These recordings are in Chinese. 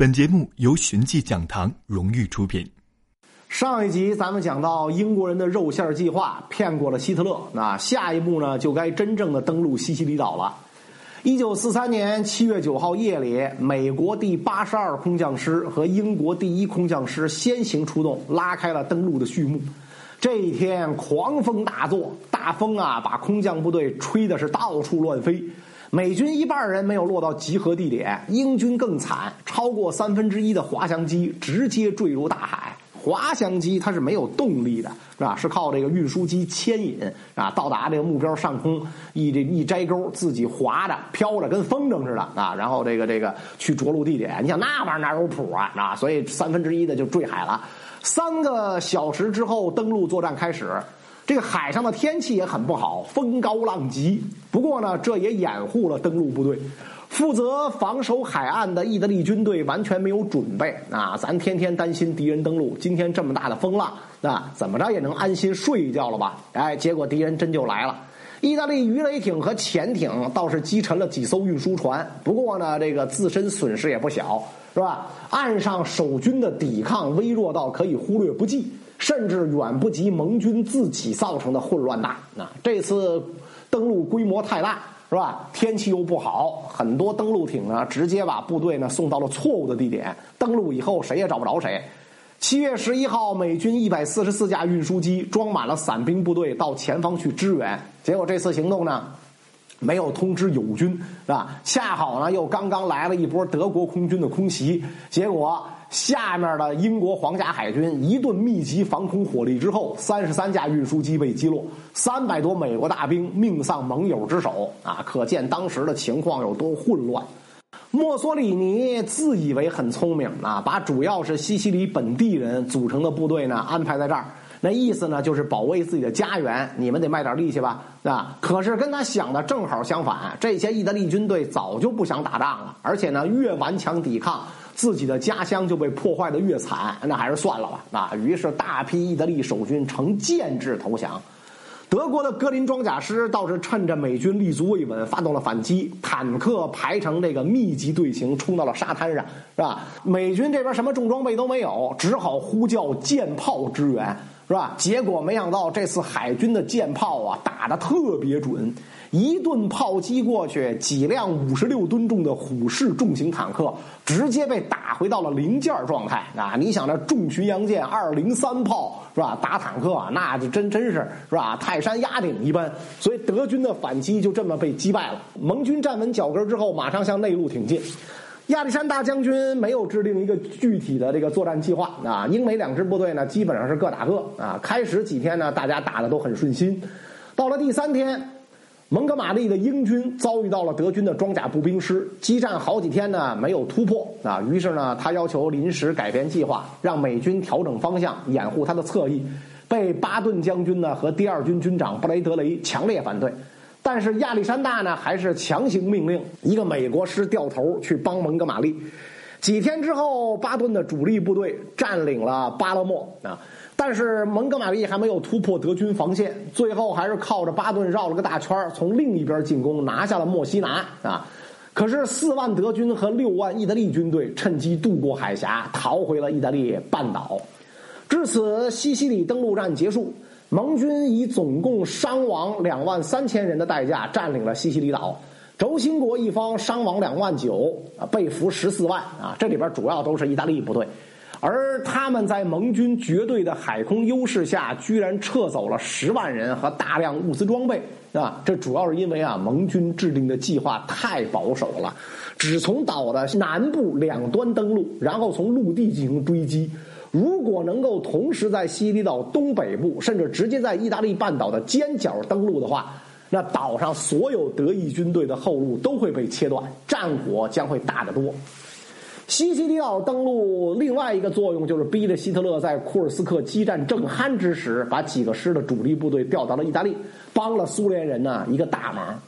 本节目由寻迹讲堂荣誉出品。上一集咱们讲到英国人的肉馅计划骗过了希特勒，那下一步呢就该真正的登陆西西里岛了。一九四三年七月九号夜里，美国第八十二空降师和英国第一空降师先行出动，拉开了登陆的序幕。这一天狂风大作，大风啊把空降部队吹的是到处乱飞。美军一半人没有落到集合地点，英军更惨，超过三分之一的滑翔机直接坠入大海。滑翔机它是没有动力的，是吧？是靠这个运输机牵引啊，到达这个目标上空，一这一摘钩，自己滑着飘着，跟风筝似的啊。然后这个这个去着陆地点，你想那玩意儿哪有谱啊？啊，所以三分之一的就坠海了。三个小时之后，登陆作战开始。这个海上的天气也很不好，风高浪急。不过呢，这也掩护了登陆部队。负责防守海岸的意大利军队完全没有准备啊！咱天天担心敌人登陆，今天这么大的风浪，啊，怎么着也能安心睡一觉了吧？哎，结果敌人真就来了。意大利鱼雷艇和潜艇倒是击沉了几艘运输船，不过呢，这个自身损失也不小，是吧？岸上守军的抵抗微弱到可以忽略不计。甚至远不及盟军自己造成的混乱大。那这次登陆规模太大，是吧？天气又不好，很多登陆艇呢，直接把部队呢送到了错误的地点。登陆以后，谁也找不着谁。七月十一号，美军一百四十四架运输机装满了伞兵部队到前方去支援。结果这次行动呢，没有通知友军，是吧？恰好呢，又刚刚来了一波德国空军的空袭，结果。下面的英国皇家海军一顿密集防空火力之后，三十三架运输机被击落，三百多美国大兵命丧盟友之手啊！可见当时的情况有多混乱。墨索里尼自以为很聪明啊，把主要是西西里本地人组成的部队呢安排在这儿，那意思呢就是保卫自己的家园，你们得卖点力气吧，啊！可是跟他想的正好相反，这些意大利军队早就不想打仗了，而且呢越顽强抵抗。自己的家乡就被破坏的越惨，那还是算了吧。啊，于是大批意大利守军呈建制投降。德国的格林装甲师倒是趁着美军立足未稳，发动了反击，坦克排成这个密集队形冲到了沙滩上，是吧？美军这边什么重装备都没有，只好呼叫舰炮支援，是吧？结果没想到这次海军的舰炮啊打的特别准。一顿炮击过去，几辆五十六吨重的虎式重型坦克直接被打回到了零件状态啊！你想，这重巡洋舰二零三炮是吧？打坦克啊，那就真真是是吧？泰山压顶一般。所以德军的反击就这么被击败了。盟军站稳脚跟之后，马上向内陆挺进。亚历山大将军没有制定一个具体的这个作战计划啊！英美两支部队呢，基本上是各打各啊。开始几天呢，大家打的都很顺心。到了第三天。蒙哥马利的英军遭遇到了德军的装甲步兵师，激战好几天呢，没有突破啊。于是呢，他要求临时改变计划，让美军调整方向，掩护他的侧翼。被巴顿将军呢和第二军军长布雷德雷强烈反对，但是亚历山大呢还是强行命令一个美国师掉头去帮蒙哥马利。几天之后，巴顿的主力部队占领了巴勒莫啊。但是蒙哥马利还没有突破德军防线，最后还是靠着巴顿绕了个大圈从另一边进攻，拿下了墨西拿啊！可是四万德军和六万意大利军队趁机渡过海峡，逃回了意大利半岛。至此，西西里登陆战结束，盟军以总共伤亡两万三千人的代价占领了西西里岛。轴心国一方伤亡两万九，啊，被俘十四万啊！这里边主要都是意大利部队。而他们在盟军绝对的海空优势下，居然撤走了十万人和大量物资装备，啊，这主要是因为啊，盟军制定的计划太保守了，只从岛的南部两端登陆，然后从陆地进行追击。如果能够同时在西西里岛东北部，甚至直接在意大利半岛的尖角登陆的话，那岛上所有德意军队的后路都会被切断，战果将会大得多。西西里岛登陆另外一个作用就是逼着希特勒在库尔斯克激战正酣之时，把几个师的主力部队调到了意大利，帮了苏联人呢一个大忙。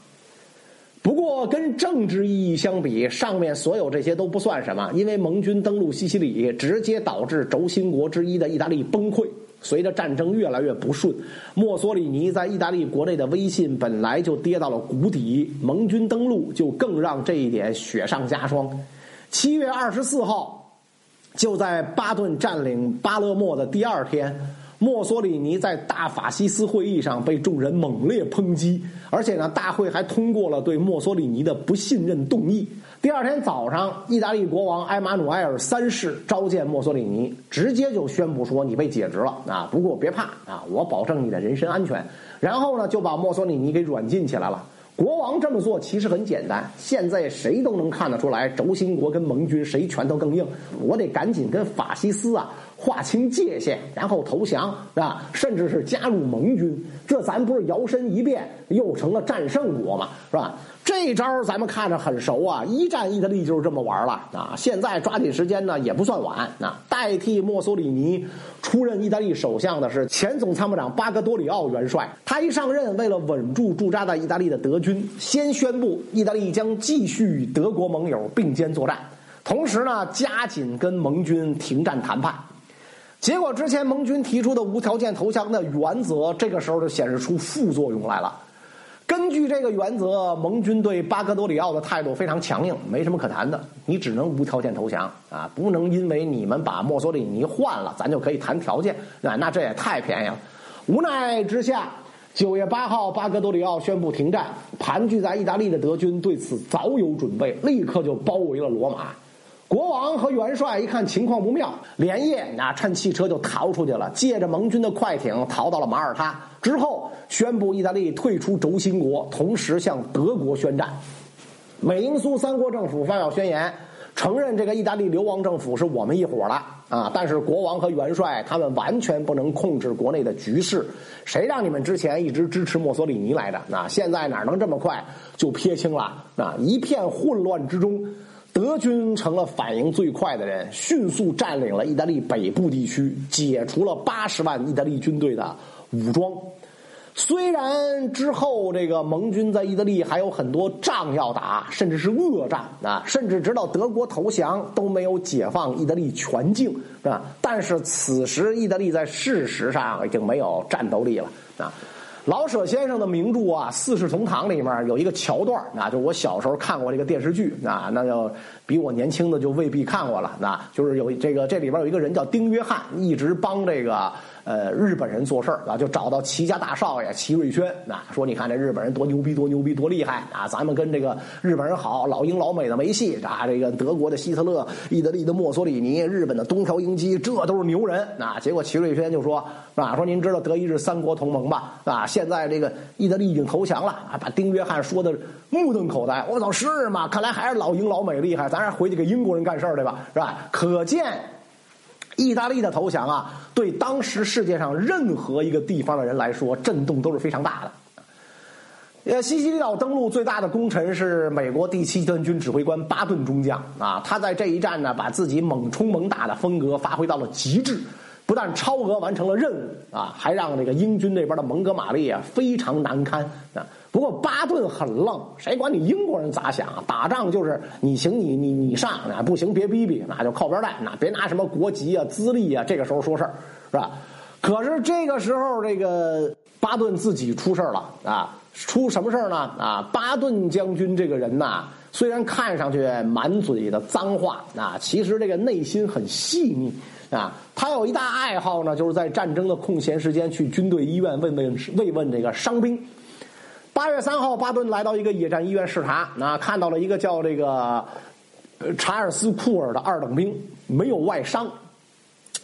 不过跟政治意义相比，上面所有这些都不算什么，因为盟军登陆西西里直接导致轴心国之一的意大利崩溃。随着战争越来越不顺，墨索里尼在意大利国内的威信本来就跌到了谷底，盟军登陆就更让这一点雪上加霜。七月二十四号，就在巴顿占领巴勒莫的第二天，墨索里尼在大法西斯会议上被众人猛烈抨击，而且呢，大会还通过了对墨索里尼的不信任动议。第二天早上，意大利国王埃马努埃尔三世召见墨索里尼，直接就宣布说：“你被解职了啊！不过别怕啊，我保证你的人身安全。”然后呢，就把墨索里尼给软禁起来了。国王这么做其实很简单，现在谁都能看得出来，轴心国跟盟军谁拳头更硬。我得赶紧跟法西斯啊划清界限，然后投降是吧，甚至是加入盟军。这咱不是摇身一变又成了战胜国嘛，是吧？这招咱们看着很熟啊！一战意大利就是这么玩了啊！现在抓紧时间呢，也不算晚啊。代替墨索里尼出任意大利首相的是前总参谋长巴格多里奥元帅。他一上任，为了稳住驻扎在意大利的德军，先宣布意大利将继续与德国盟友并肩作战，同时呢，加紧跟盟军停战谈判。结果之前盟军提出的无条件投降的原则，这个时候就显示出副作用来了。根据这个原则，盟军对巴格多里奥的态度非常强硬，没什么可谈的。你只能无条件投降啊，不能因为你们把墨索里尼换了，咱就可以谈条件啊？那这也太便宜了。无奈之下，九月八号，巴格多里奥宣布停战。盘踞在意大利的德军对此早有准备，立刻就包围了罗马。国王和元帅一看情况不妙，连夜啊趁汽车就逃出去了，借着盟军的快艇逃到了马耳他。之后宣布意大利退出轴心国，同时向德国宣战。美英苏三国政府发表宣言，承认这个意大利流亡政府是我们一伙的啊！但是国王和元帅他们完全不能控制国内的局势，谁让你们之前一直支持墨索里尼来的？那现在哪能这么快就撇清了？啊！一片混乱之中。德军成了反应最快的人，迅速占领了意大利北部地区，解除了八十万意大利军队的武装。虽然之后这个盟军在意大利还有很多仗要打，甚至是恶战啊，甚至直到德国投降都没有解放意大利全境啊。但是此时意大利在事实上已经没有战斗力了啊。老舍先生的名著啊，《四世同堂》里面有一个桥段那，就我小时候看过这个电视剧啊，那要比我年轻的就未必看过了那，就是有这个这里边有一个人叫丁约翰，一直帮这个。呃，日本人做事儿啊，就找到齐家大少爷齐瑞轩啊，说你看这日本人多牛逼，多牛逼，多厉害啊！咱们跟这个日本人好，老英老美的没戏啊！这个德国的希特勒、意大利的墨索里尼、日本的东条英机，这都是牛人啊！结果齐瑞轩就说啊，说您知道德意日三国同盟吧？啊，现在这个意大利已经投降了啊！把丁约翰说的目瞪口呆，我操，是吗？看来还是老英老美厉害，咱还是回去给英国人干事儿对吧？是吧？可见。意大利的投降啊，对当时世界上任何一个地方的人来说，震动都是非常大的。呃，西西里岛登陆最大的功臣是美国第七集团军指挥官巴顿中将啊，他在这一战呢，把自己猛冲猛打的风格发挥到了极致。不但超额完成了任务啊，还让这个英军那边的蒙哥马利啊非常难堪啊。不过巴顿很愣，谁管你英国人咋想啊？打仗就是你行你你你上啊，不行别逼逼，那就靠边站，那别拿什么国籍啊、资历啊，这个时候说事是吧？可是这个时候，这个巴顿自己出事了啊！出什么事呢？啊，巴顿将军这个人呐，虽然看上去满嘴的脏话啊，其实这个内心很细腻。啊，他有一大爱好呢，就是在战争的空闲时间去军队医院慰问慰问这个伤兵。八月三号，巴顿来到一个野战医院视察，那看到了一个叫这个查尔斯库尔的二等兵，没有外伤，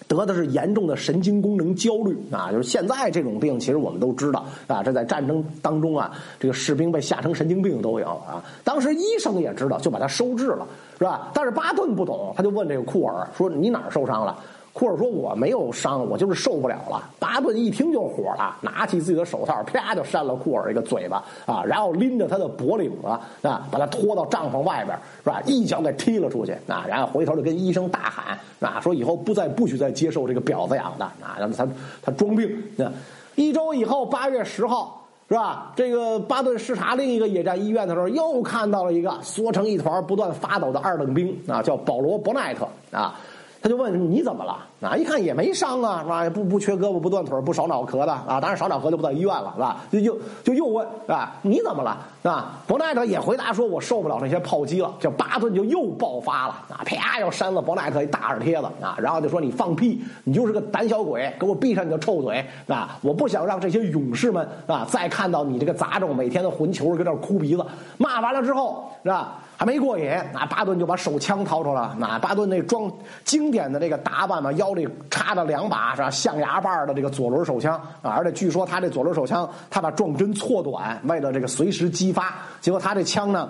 得的是严重的神经功能焦虑啊，就是现在这种病，其实我们都知道啊，这在战争当中啊，这个士兵被吓成神经病都有啊。当时医生也知道，就把他收治了，是吧？但是巴顿不懂，他就问这个库尔说：“你哪儿受伤了？”库尔说：“我没有伤，我就是受不了了。”巴顿一听就火了，拿起自己的手套，啪就扇了库尔一个嘴巴啊！然后拎着他的脖领子啊，把他拖到帐篷外边，是吧？一脚给踢了出去啊！然后回头就跟医生大喊啊，说以后不再不许再接受这个婊子养的啊！让他他装病啊！一周以后，八月十号，是吧？这个巴顿视察另一个野战医院的时候，又看到了一个缩成一团、不断发抖的二等兵啊，叫保罗·伯奈特啊。他就问你怎么了？啊，一看也没伤啊，是吧？不不缺胳膊不断腿不少脑壳的啊，当然少脑壳就不到医院了，是吧？就又就又问啊，你怎么了？啊，伯奈特也回答说：“我受不了那些炮击了。”这巴顿就又爆发了啊，啪要扇了伯奈特一大耳贴子啊，然后就说：“你放屁，你就是个胆小鬼，给我闭上你的臭嘴啊！我不想让这些勇士们啊再看到你这个杂种每天的混球搁这哭鼻子。”骂完了之后是吧？还没过瘾，那巴顿就把手枪掏出来了。那巴顿那装经典的这个打扮嘛，腰里插着两把是吧象牙把的这个左轮手枪啊，而且据说他这左轮手枪他把撞针错短，为了这个随时激发。结果他这枪呢。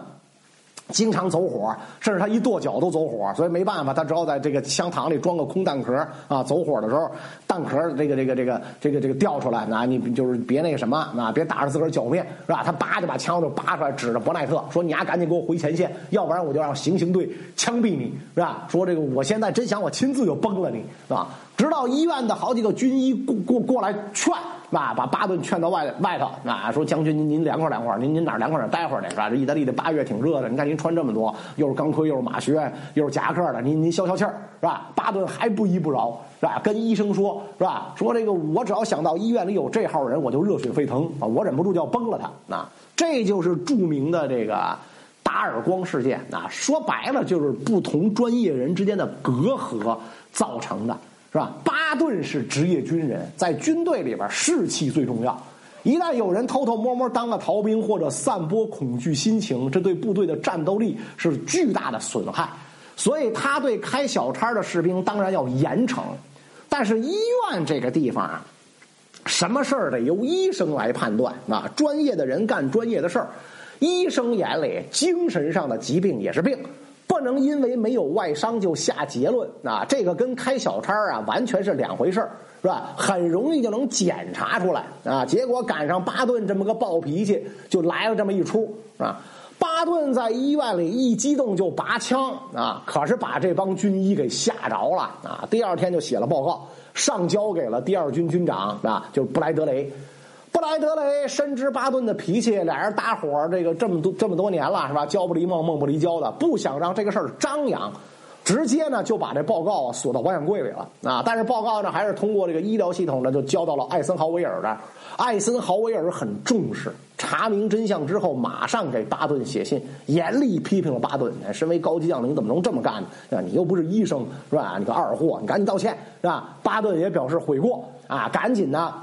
经常走火，甚至他一跺脚都走火，所以没办法，他只好在这个枪膛里装个空弹壳啊。走火的时候，弹壳这个这个这个这个这个掉出来，那你就是别那个什么，啊，别打着自个儿脚面，是吧？他叭就把枪就拔出来，指着伯奈特说：“你丫赶紧给我回前线，要不然我就让行刑队枪毙你，是吧？”说这个，我现在真想我亲自就崩了你，是吧？直到医院的好几个军医过过过来劝。啊，把巴顿劝到外外头，啊，说将军您您凉快凉快，您您哪凉快哪待会儿去是吧？这意大利的八月挺热的，你看您穿这么多，又是钢盔又是马靴又是夹克的，您您消消气儿是吧？巴顿还不依不饶是吧？跟医生说是吧？说这个我只要想到医院里有这号人，我就热血沸腾啊！我忍不住就要崩了他啊！这就是著名的这个打耳光事件啊！说白了就是不同专业人之间的隔阂造成的。是吧？巴顿是职业军人，在军队里边士气最重要。一旦有人偷偷摸摸当了逃兵，或者散播恐惧心情，这对部队的战斗力是巨大的损害。所以他对开小差的士兵当然要严惩。但是医院这个地方啊，什么事儿得由医生来判断啊，专业的人干专业的事儿。医生眼里，精神上的疾病也是病。不能因为没有外伤就下结论啊！这个跟开小差啊完全是两回事是吧？很容易就能检查出来啊！结果赶上巴顿这么个暴脾气，就来了这么一出啊！巴顿在医院里一激动就拔枪啊，可是把这帮军医给吓着了啊！第二天就写了报告，上交给了第二军军长啊，就布莱德雷。布莱德雷深知巴顿的脾气，俩人搭伙这个这么多这么多年了，是吧？交不离梦，梦不离交的，不想让这个事儿张扬，直接呢就把这报告啊锁到保险柜里了啊。但是报告呢还是通过这个医疗系统呢就交到了艾森豪威尔的。艾森豪威尔很重视，查明真相之后，马上给巴顿写信，严厉批评了巴顿。身为高级将领，怎么能这么干呢？你又不是医生，是吧？你个二货，你赶紧道歉，是吧？巴顿也表示悔过啊，赶紧的。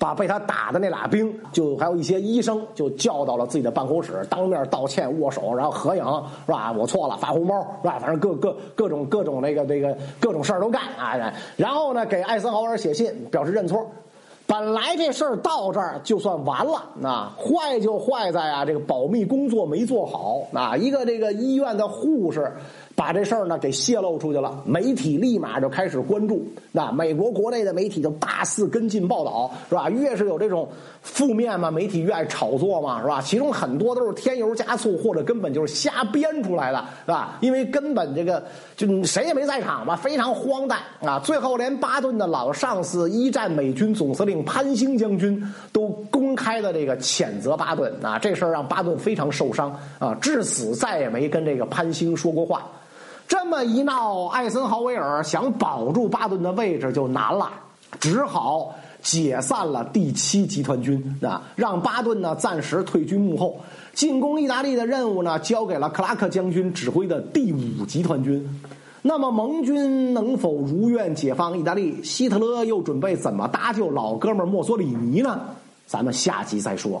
把被他打的那俩兵，就还有一些医生，就叫到了自己的办公室，当面道歉、握手，然后合影，是吧？我错了，发红包，是吧？反正各各各种各种那个那个各种事儿都干啊！然后呢，给艾森豪威尔写信表示认错。本来这事儿到这儿就算完了，那坏就坏在啊，这个保密工作没做好啊，一个这个医院的护士。把这事儿呢给泄露出去了，媒体立马就开始关注。那美国国内的媒体就大肆跟进报道，是吧？越是有这种负面嘛，媒体越爱炒作嘛，是吧？其中很多都是添油加醋，或者根本就是瞎编出来的，是吧？因为根本这个就谁也没在场嘛，非常荒诞啊！最后连巴顿的老上司一战美军总司令潘兴将军都公开的这个谴责巴顿啊，这事儿让巴顿非常受伤啊，至死再也没跟这个潘兴说过话。这么一闹，艾森豪威尔想保住巴顿的位置就难了，只好解散了第七集团军啊，让巴顿呢暂时退居幕后，进攻意大利的任务呢交给了克拉克将军指挥的第五集团军。那么盟军能否如愿解放意大利？希特勒又准备怎么搭救老哥们墨索里尼呢？咱们下集再说。